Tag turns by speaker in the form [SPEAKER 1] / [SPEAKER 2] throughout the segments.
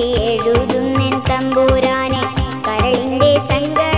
[SPEAKER 1] എഴുതുന്നെൻ തമ്പൂരാനെ. കരളിന്റെ ശങ്കര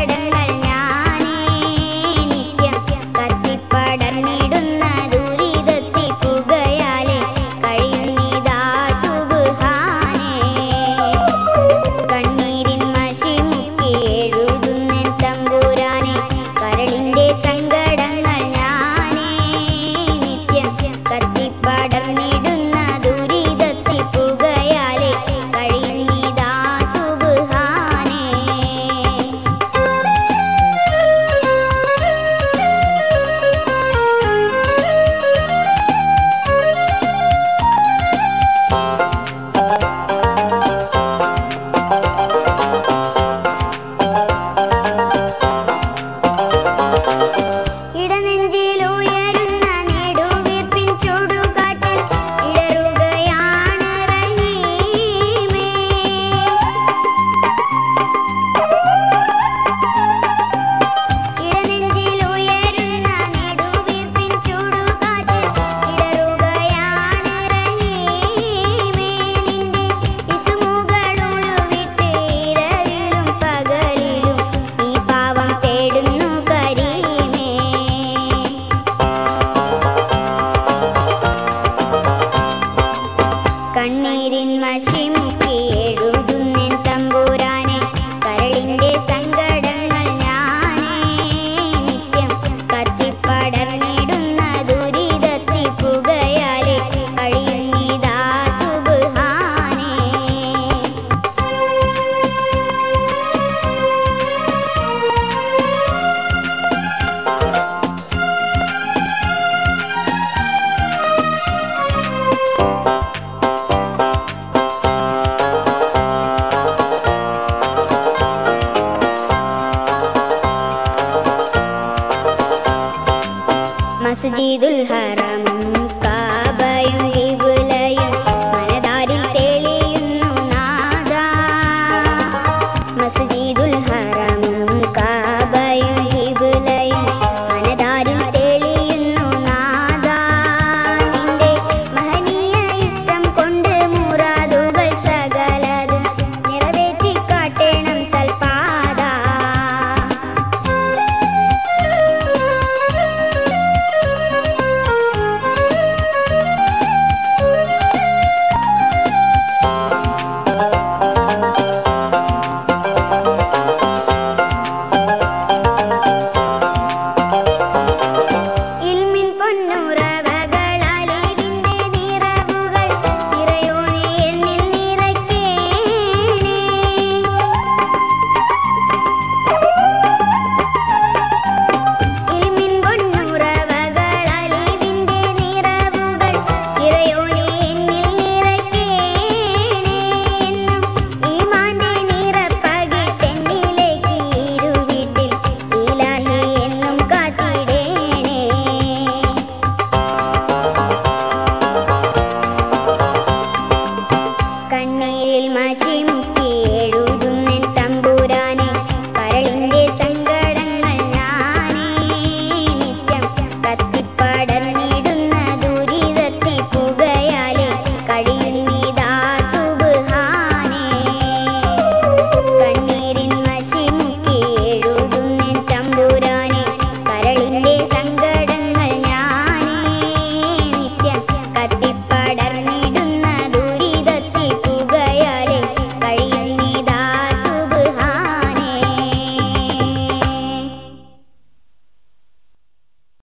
[SPEAKER 1] مسجد الحرم